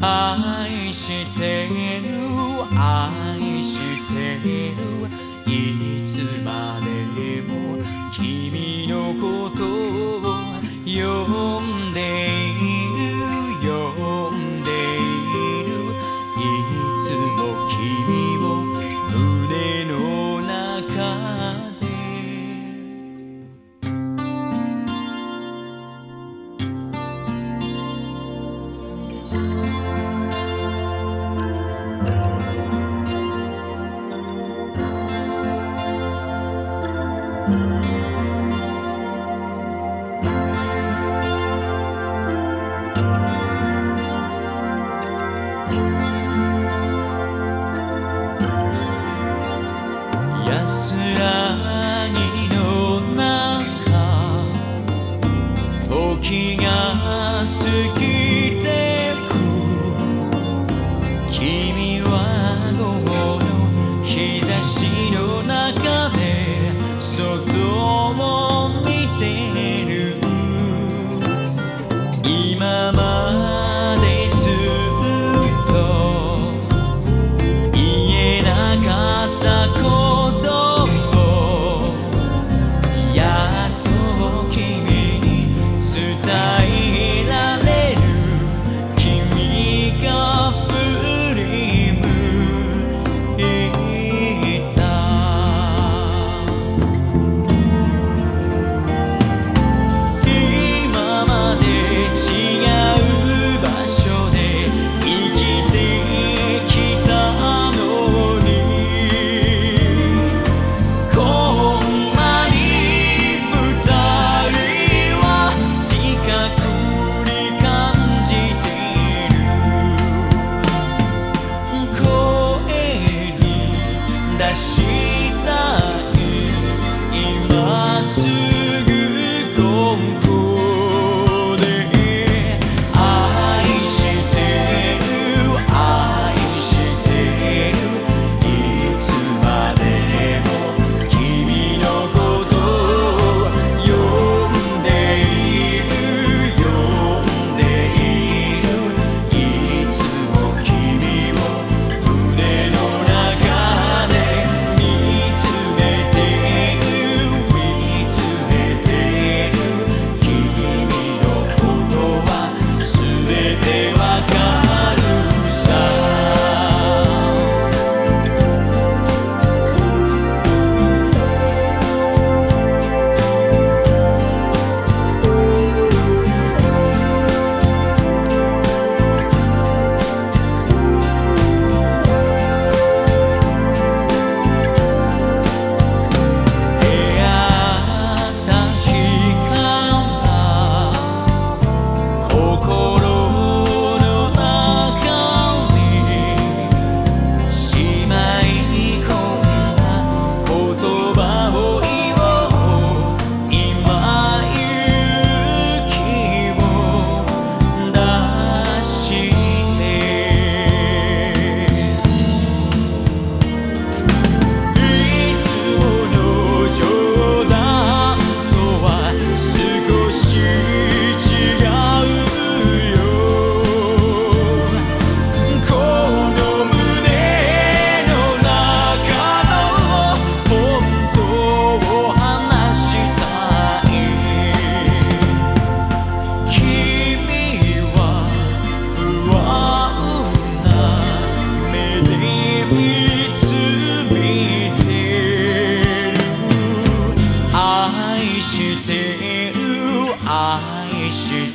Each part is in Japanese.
愛してる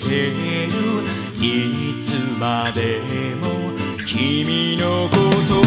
てる。いつまでも君のこと